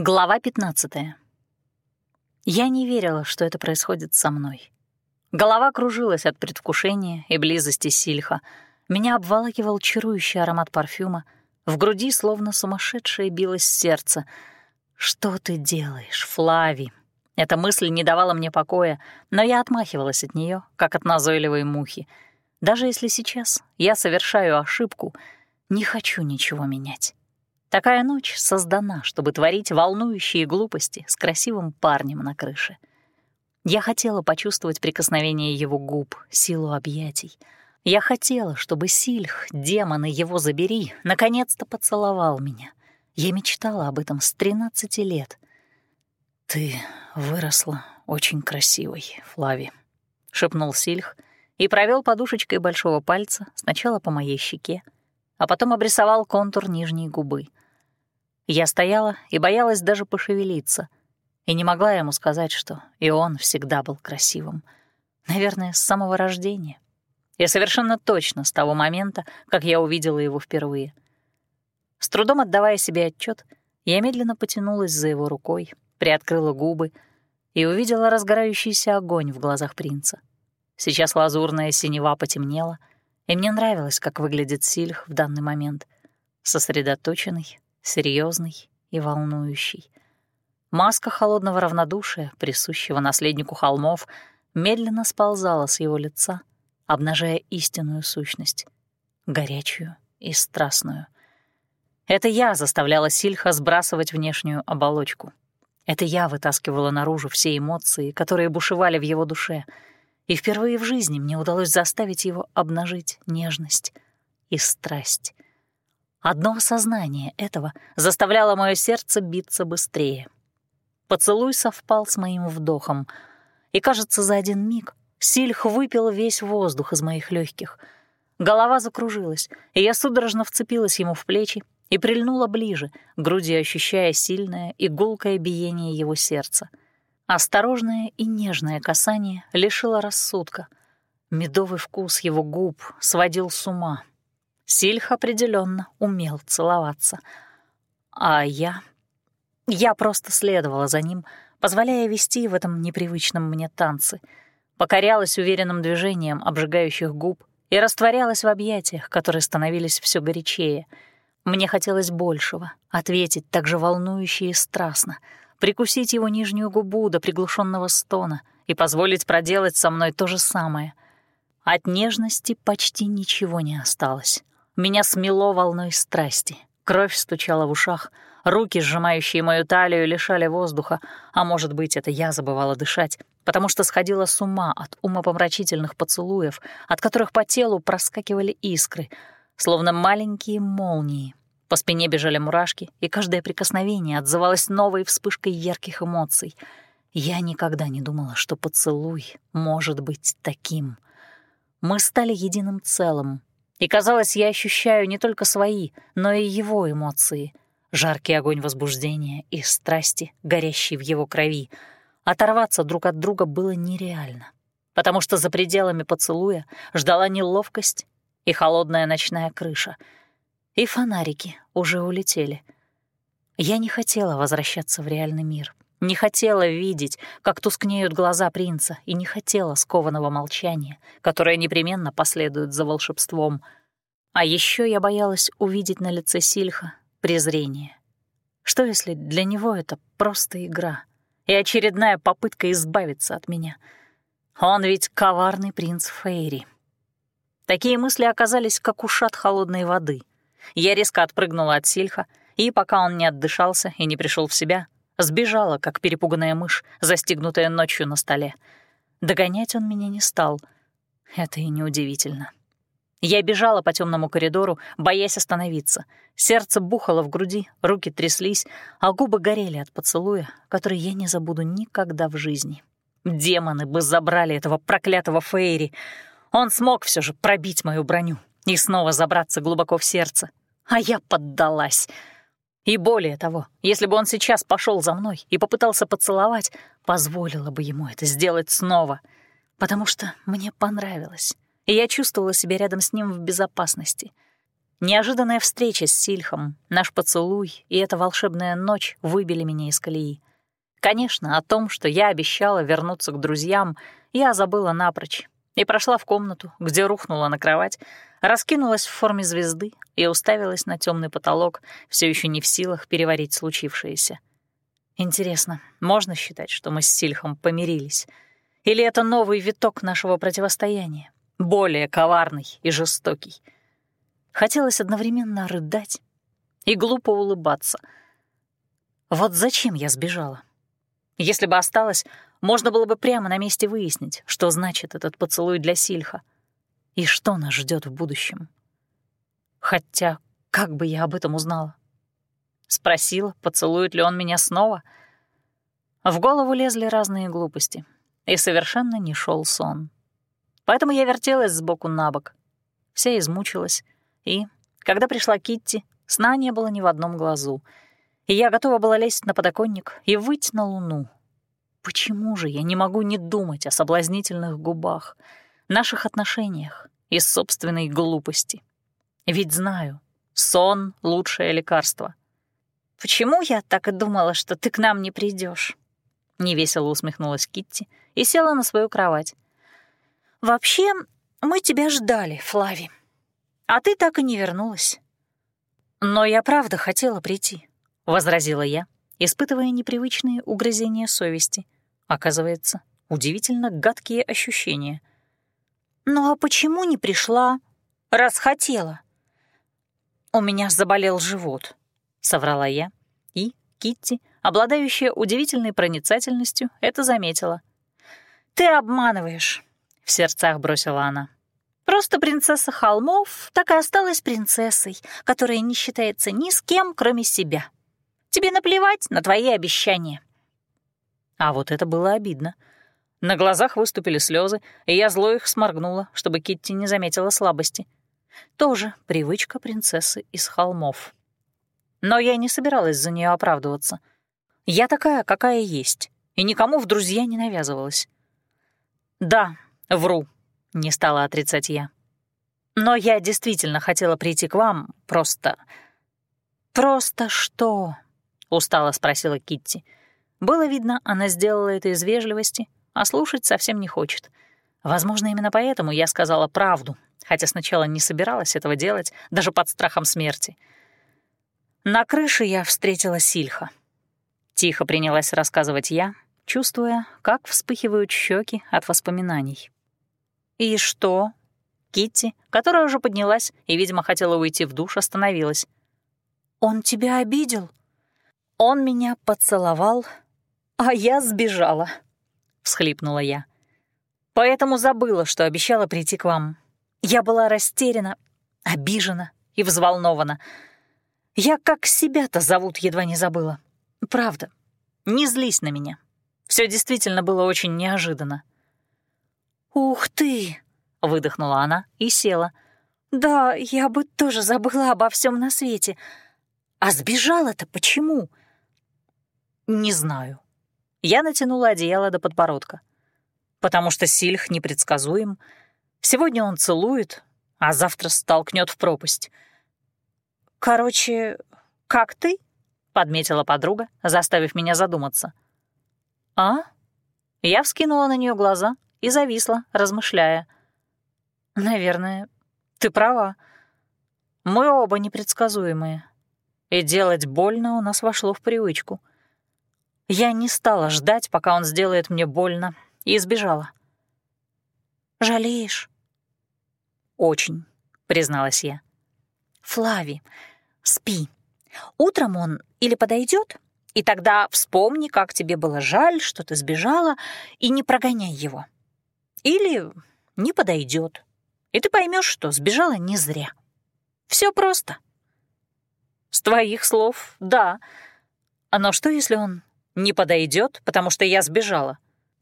Глава 15. Я не верила, что это происходит со мной. Голова кружилась от предвкушения и близости Сильха. Меня обволакивал чарующий аромат парфюма. В груди словно сумасшедшее билось сердце. «Что ты делаешь, Флави?» Эта мысль не давала мне покоя, но я отмахивалась от нее, как от назойливой мухи. Даже если сейчас я совершаю ошибку, не хочу ничего менять. Такая ночь создана, чтобы творить волнующие глупости с красивым парнем на крыше. Я хотела почувствовать прикосновение его губ, силу объятий. Я хотела, чтобы Сильх, демона его забери, наконец-то поцеловал меня. Я мечтала об этом с 13 лет. «Ты выросла очень красивой, Флави», — шепнул Сильх и провел подушечкой большого пальца сначала по моей щеке, а потом обрисовал контур нижней губы — я стояла и боялась даже пошевелиться, и не могла ему сказать, что и он всегда был красивым. Наверное, с самого рождения. И совершенно точно с того момента, как я увидела его впервые. С трудом отдавая себе отчет, я медленно потянулась за его рукой, приоткрыла губы и увидела разгорающийся огонь в глазах принца. Сейчас лазурная синева потемнела, и мне нравилось, как выглядит Сильх в данный момент. Сосредоточенный, серьезный и волнующий. Маска холодного равнодушия, присущего наследнику холмов, медленно сползала с его лица, обнажая истинную сущность, горячую и страстную. Это я заставляла Сильха сбрасывать внешнюю оболочку. Это я вытаскивала наружу все эмоции, которые бушевали в его душе, и впервые в жизни мне удалось заставить его обнажить нежность и страсть — Одно осознание этого заставляло мое сердце биться быстрее. Поцелуй совпал с моим вдохом, и, кажется, за один миг Сильх выпил весь воздух из моих легких. Голова закружилась, и я судорожно вцепилась ему в плечи и прильнула ближе, груди ощущая сильное и гулкое биение его сердца. Осторожное и нежное касание лишило рассудка. Медовый вкус его губ сводил с ума, Сильх определенно умел целоваться. А я... Я просто следовала за ним, позволяя вести в этом непривычном мне танце, покорялась уверенным движением обжигающих губ и растворялась в объятиях, которые становились все горячее. Мне хотелось большего, ответить так же волнующе и страстно, прикусить его нижнюю губу до приглушенного стона и позволить проделать со мной то же самое. От нежности почти ничего не осталось. Меня смело волной страсти. Кровь стучала в ушах, руки, сжимающие мою талию, лишали воздуха, а может быть, это я забывала дышать, потому что сходила с ума от умопомрачительных поцелуев, от которых по телу проскакивали искры, словно маленькие молнии. По спине бежали мурашки, и каждое прикосновение отзывалось новой вспышкой ярких эмоций. Я никогда не думала, что поцелуй может быть таким. Мы стали единым целым, и, казалось, я ощущаю не только свои, но и его эмоции. Жаркий огонь возбуждения и страсти, горящий в его крови. Оторваться друг от друга было нереально, потому что за пределами поцелуя ждала неловкость и холодная ночная крыша. И фонарики уже улетели. Я не хотела возвращаться в реальный мир. Не хотела видеть, как тускнеют глаза принца, и не хотела скованного молчания, которое непременно последует за волшебством. А еще я боялась увидеть на лице Сильха презрение. Что если для него это просто игра и очередная попытка избавиться от меня? Он ведь коварный принц Фейри. Такие мысли оказались как ушат холодной воды. Я резко отпрыгнула от Сильха, и пока он не отдышался и не пришел в себя, Сбежала, как перепуганная мышь, застигнутая ночью на столе. Догонять он меня не стал. Это и неудивительно. Я бежала по темному коридору, боясь остановиться. Сердце бухало в груди, руки тряслись, а губы горели от поцелуя, который я не забуду никогда в жизни. Демоны бы забрали этого проклятого Фейри. Он смог все же пробить мою броню и снова забраться глубоко в сердце. А я поддалась — и более того, если бы он сейчас пошел за мной и попытался поцеловать, позволила бы ему это сделать снова, потому что мне понравилось, и я чувствовала себя рядом с ним в безопасности. Неожиданная встреча с Сильхом, наш поцелуй и эта волшебная ночь выбили меня из колеи. Конечно, о том, что я обещала вернуться к друзьям, я забыла напрочь и прошла в комнату, где рухнула на кровать, раскинулась в форме звезды и уставилась на темный потолок, все еще не в силах переварить случившееся. Интересно, можно считать, что мы с Сильхом помирились? Или это новый виток нашего противостояния, более коварный и жестокий? Хотелось одновременно рыдать и глупо улыбаться. Вот зачем я сбежала? Если бы осталась, можно было бы прямо на месте выяснить, что значит этот поцелуй для Сильха и что нас ждет в будущем. Хотя, как бы я об этом узнала? Спросила, поцелует ли он меня снова. В голову лезли разные глупости, и совершенно не шел сон. Поэтому я вертелась сбоку на бок. Вся измучилась, и, когда пришла Китти, сна не было ни в одном глазу, и я готова была лезть на подоконник и выйти на луну, Почему же я не могу не думать о соблазнительных губах, наших отношениях и собственной глупости? Ведь знаю, сон — лучшее лекарство. «Почему я так и думала, что ты к нам не придешь? Невесело усмехнулась Китти и села на свою кровать. «Вообще, мы тебя ждали, Флави. А ты так и не вернулась». «Но я правда хотела прийти», — возразила я, испытывая непривычные угрызения совести. Оказывается, удивительно гадкие ощущения. «Ну а почему не пришла, раз хотела?» «У меня заболел живот», — соврала я, и Китти, обладающая удивительной проницательностью, это заметила. «Ты обманываешь», — в сердцах бросила она. «Просто принцесса холмов так и осталась принцессой, которая не считается ни с кем, кроме себя». Тебе наплевать на твои обещания». А вот это было обидно. На глазах выступили слезы, и я зло их сморгнула, чтобы Китти не заметила слабости. Тоже привычка принцессы из холмов. Но я не собиралась за нее оправдываться. Я такая, какая есть, и никому в друзья не навязывалась. «Да, вру», — не стала отрицать я. «Но я действительно хотела прийти к вам, просто...» «Просто что?» — устало спросила Китти. Было видно, она сделала это из вежливости, а слушать совсем не хочет. Возможно, именно поэтому я сказала правду, хотя сначала не собиралась этого делать, даже под страхом смерти. На крыше я встретила Сильха. Тихо принялась рассказывать я, чувствуя, как вспыхивают щеки от воспоминаний. «И что?» Китти, которая уже поднялась и, видимо, хотела уйти в душ, остановилась. «Он тебя обидел?» Он меня поцеловал, а я сбежала, — всхлипнула я. Поэтому забыла, что обещала прийти к вам. Я была растеряна, обижена и взволнована. Я как себя-то зовут едва не забыла. Правда, не злись на меня. Все действительно было очень неожиданно. «Ух ты!» — выдохнула она и села. «Да, я бы тоже забыла обо всем на свете. А сбежала-то почему?» Не знаю. Я натянула одеяло до подбородка. Потому что Сильх непредсказуем. Сегодня он целует, а завтра столкнет в пропасть. «Короче, как ты?» — подметила подруга, заставив меня задуматься. «А?» Я вскинула на нее глаза и зависла, размышляя. «Наверное, ты права. Мы оба непредсказуемые. И делать больно у нас вошло в привычку. Я не стала ждать, пока он сделает мне больно, и сбежала. «Жалеешь?» «Очень», — призналась я. «Флави, спи. Утром он или подойдет, и тогда вспомни, как тебе было жаль, что ты сбежала, и не прогоняй его. Или не подойдет, и ты поймешь, что сбежала не зря. Все просто». «С твоих слов, да. Но что, если он не подойдет, потому что я сбежала.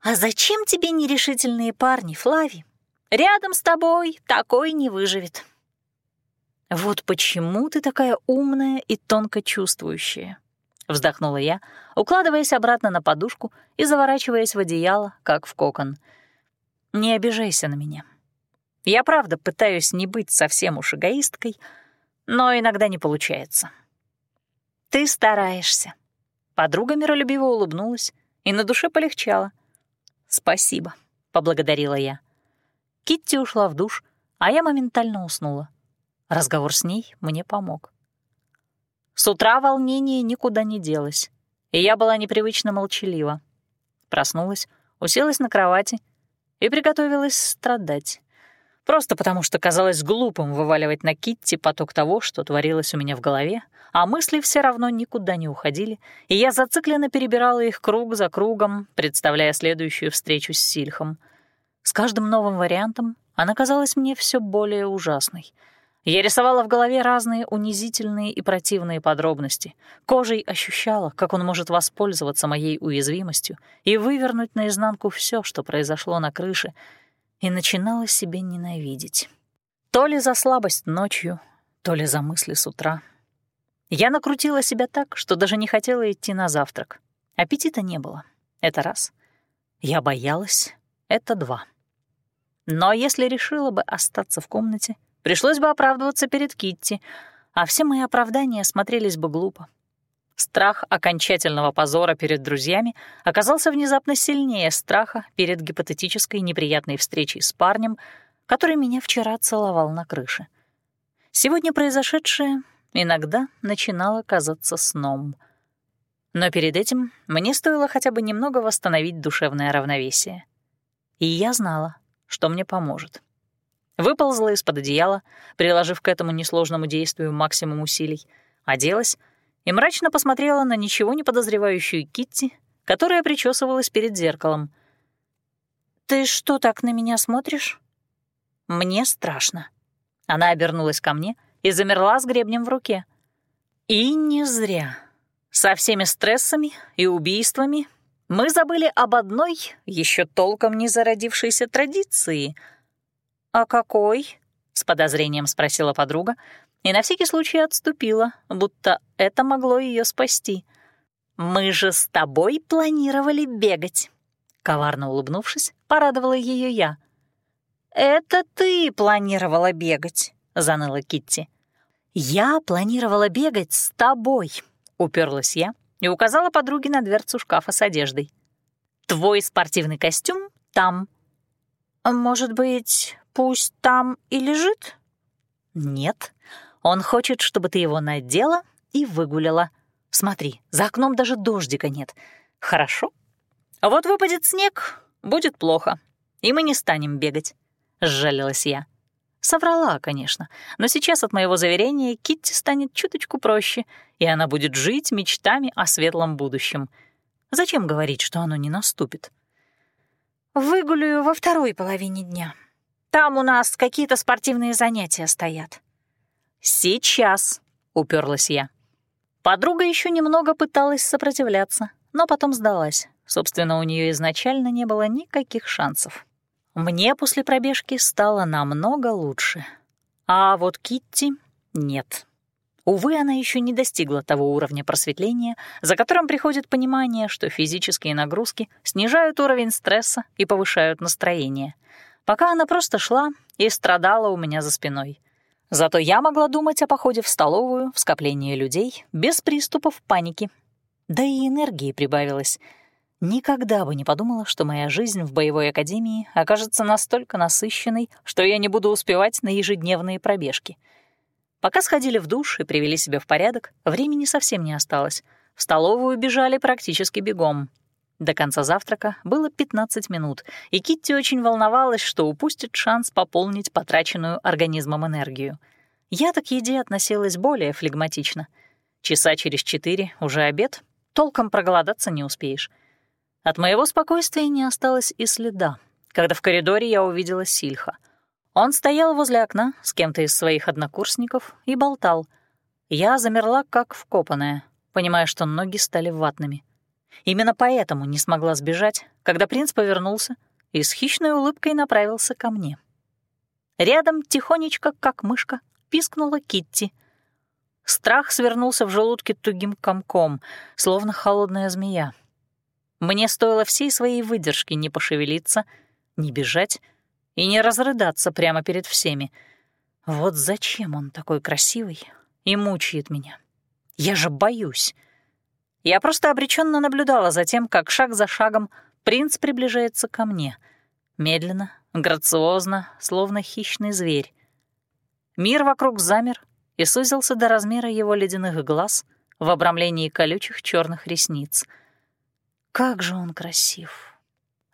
А зачем тебе нерешительные парни, Флави? Рядом с тобой такой не выживет. Вот почему ты такая умная и тонко чувствующая. Вздохнула я, укладываясь обратно на подушку и заворачиваясь в одеяло, как в кокон. Не обижайся на меня. Я правда пытаюсь не быть совсем уж эгоисткой, но иногда не получается. «Ты стараешься». Подруга миролюбиво улыбнулась, и на душе полегчало. «Спасибо», — поблагодарила я. Китти ушла в душ, а я моментально уснула. Разговор с ней мне помог. С утра волнение никуда не делось, и я была непривычно молчалива. Проснулась, уселась на кровати и приготовилась страдать. Просто потому, что казалось глупым вываливать на Китти поток того, что творилось у меня в голове, а мысли все равно никуда не уходили, и я зацикленно перебирала их круг за кругом, представляя следующую встречу с Сильхом. С каждым новым вариантом она казалась мне все более ужасной. Я рисовала в голове разные унизительные и противные подробности. Кожей ощущала, как он может воспользоваться моей уязвимостью и вывернуть наизнанку все, что произошло на крыше, и начинала себя ненавидеть. То ли за слабость ночью, то ли за мысли с утра. Я накрутила себя так, что даже не хотела идти на завтрак. Аппетита не было. Это раз. Я боялась. Это два. Но если решила бы остаться в комнате, пришлось бы оправдываться перед Китти, а все мои оправдания смотрелись бы глупо. Страх окончательного позора перед друзьями оказался внезапно сильнее страха перед гипотетической неприятной встречей с парнем, который меня вчера целовал на крыше. Сегодня произошедшее иногда начинало казаться сном. Но перед этим мне стоило хотя бы немного восстановить душевное равновесие. И я знала, что мне поможет. Выползла из-под одеяла, приложив к этому несложному действию максимум усилий, оделась и мрачно посмотрела на ничего не подозревающую Китти, которая причесывалась перед зеркалом. «Ты что так на меня смотришь?» «Мне страшно». Она обернулась ко мне и замерла с гребнем в руке. И не зря. Со всеми стрессами и убийствами мы забыли об одной, еще толком не зародившейся традиции. «А какой?» — с подозрением спросила подруга, и на всякий случай отступила, будто это могло ее спасти. «Мы же с тобой планировали бегать», — коварно улыбнувшись, порадовала ее я. «Это ты планировала бегать», — заныла Китти. «Я планировала бегать с тобой», — уперлась я, — и указала подруге на дверцу шкафа с одеждой. «Твой спортивный костюм там». «Может быть, пусть там и лежит?» «Нет, он хочет, чтобы ты его надела и выгуляла. Смотри, за окном даже дождика нет. Хорошо? Вот выпадет снег, будет плохо, и мы не станем бегать», — сжалилась я. Соврала, конечно, но сейчас от моего заверения Китти станет чуточку проще, и она будет жить мечтами о светлом будущем. Зачем говорить, что оно не наступит? «Выгуляю во второй половине дня. Там у нас какие-то спортивные занятия стоят». «Сейчас», — уперлась я. Подруга еще немного пыталась сопротивляться, но потом сдалась. Собственно, у нее изначально не было никаких шансов. Мне после пробежки стало намного лучше. А вот Китти нет. Увы, она еще не достигла того уровня просветления, за которым приходит понимание, что физические нагрузки снижают уровень стресса и повышают настроение. Пока она просто шла и страдала у меня за спиной. Зато я могла думать о походе в столовую, в скоплении людей, без приступов паники. Да и энергии прибавилось — Никогда бы не подумала, что моя жизнь в боевой академии окажется настолько насыщенной, что я не буду успевать на ежедневные пробежки. Пока сходили в душ и привели себя в порядок, времени совсем не осталось. В столовую бежали практически бегом. До конца завтрака было 15 минут, и Китти очень волновалась, что упустит шанс пополнить потраченную организмом энергию. Я так к еде относилась более флегматично. Часа через четыре уже обед, толком проголодаться не успеешь. От моего спокойствия не осталось и следа, когда в коридоре я увидела Сильха. Он стоял возле окна с кем-то из своих однокурсников и болтал. Я замерла, как вкопанная, понимая, что ноги стали ватными. Именно поэтому не смогла сбежать, когда принц повернулся и с хищной улыбкой направился ко мне. Рядом, тихонечко, как мышка, пискнула Китти. Страх свернулся в желудке тугим комком, словно холодная змея. Мне стоило всей своей выдержки не пошевелиться, не бежать и не разрыдаться прямо перед всеми. Вот зачем он такой красивый и мучает меня? Я же боюсь. Я просто обреченно наблюдала за тем, как шаг за шагом принц приближается ко мне. Медленно, грациозно, словно хищный зверь. Мир вокруг замер и сузился до размера его ледяных глаз в обрамлении колючих черных ресниц. Как же он красив!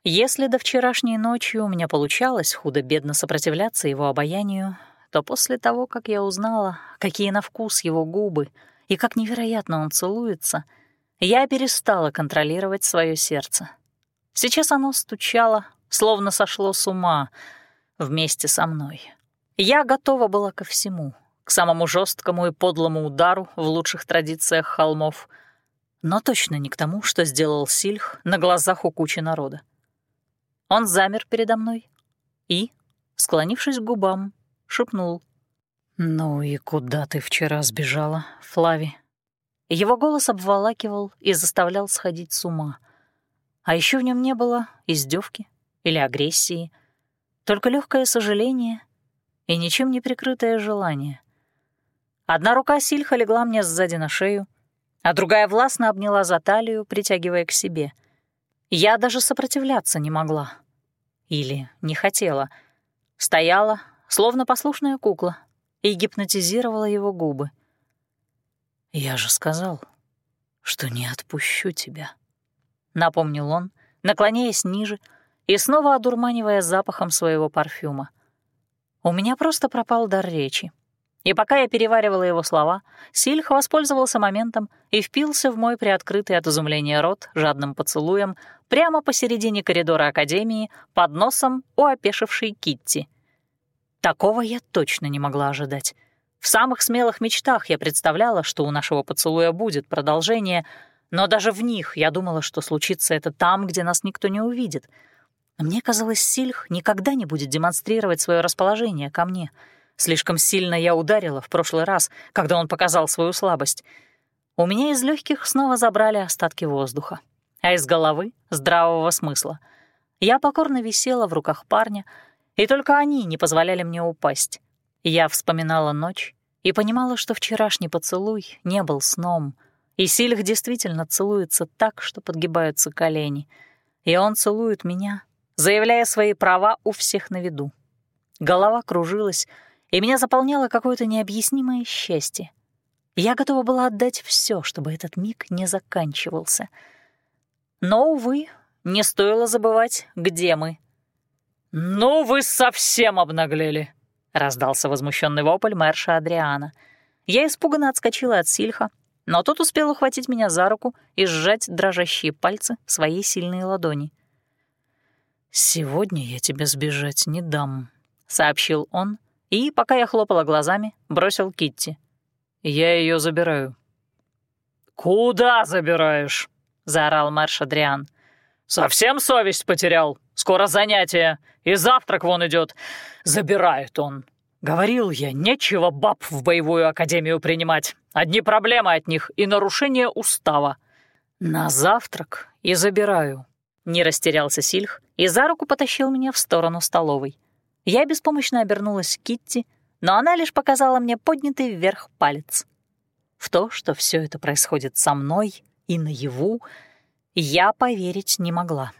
Если до вчерашней ночи у меня получалось худо-бедно сопротивляться его обаянию, то после того, как я узнала, какие на вкус его губы и как невероятно он целуется, я перестала контролировать свое сердце. Сейчас оно стучало, словно сошло с ума вместе со мной. Я готова была ко всему, к самому жесткому и подлому удару в лучших традициях холмов, но точно не к тому, что сделал Сильх на глазах у кучи народа. Он замер передо мной и, склонившись к губам, шепнул. «Ну и куда ты вчера сбежала, Флави?» Его голос обволакивал и заставлял сходить с ума. А еще в нем не было издевки или агрессии, только легкое сожаление и ничем не прикрытое желание. Одна рука Сильха легла мне сзади на шею, а другая властно обняла за талию, притягивая к себе. Я даже сопротивляться не могла. Или не хотела. Стояла, словно послушная кукла, и гипнотизировала его губы. «Я же сказал, что не отпущу тебя», — напомнил он, наклоняясь ниже и снова одурманивая запахом своего парфюма. У меня просто пропал дар речи. И пока я переваривала его слова, Сильх воспользовался моментом и впился в мой приоткрытый от изумления рот жадным поцелуем прямо посередине коридора Академии под носом у опешившей Китти. Такого я точно не могла ожидать. В самых смелых мечтах я представляла, что у нашего поцелуя будет продолжение, но даже в них я думала, что случится это там, где нас никто не увидит. Мне казалось, Сильх никогда не будет демонстрировать свое расположение ко мне — Слишком сильно я ударила в прошлый раз, когда он показал свою слабость. У меня из легких снова забрали остатки воздуха, а из головы — здравого смысла. Я покорно висела в руках парня, и только они не позволяли мне упасть. Я вспоминала ночь и понимала, что вчерашний поцелуй не был сном, и Сильх действительно целуется так, что подгибаются колени. И он целует меня, заявляя свои права у всех на виду. Голова кружилась, и меня заполняло какое-то необъяснимое счастье. Я готова была отдать все, чтобы этот миг не заканчивался. Но, увы, не стоило забывать, где мы. «Ну вы совсем обнаглели!» — раздался возмущенный вопль мэрша Адриана. Я испуганно отскочила от Сильха, но тот успел ухватить меня за руку и сжать дрожащие пальцы в своей сильной ладони. «Сегодня я тебя сбежать не дам», — сообщил он, и, пока я хлопала глазами, бросил Китти. «Я ее забираю». «Куда забираешь?» — заорал Марш Адриан. «Совсем совесть потерял? Скоро занятие, и завтрак вон идет. Забирает он. Говорил я, нечего баб в боевую академию принимать. Одни проблемы от них и нарушение устава. На завтрак и забираю». Не растерялся Сильх и за руку потащил меня в сторону столовой. Я беспомощно обернулась к Китти, но она лишь показала мне поднятый вверх палец. В то, что все это происходит со мной и наяву, я поверить не могла.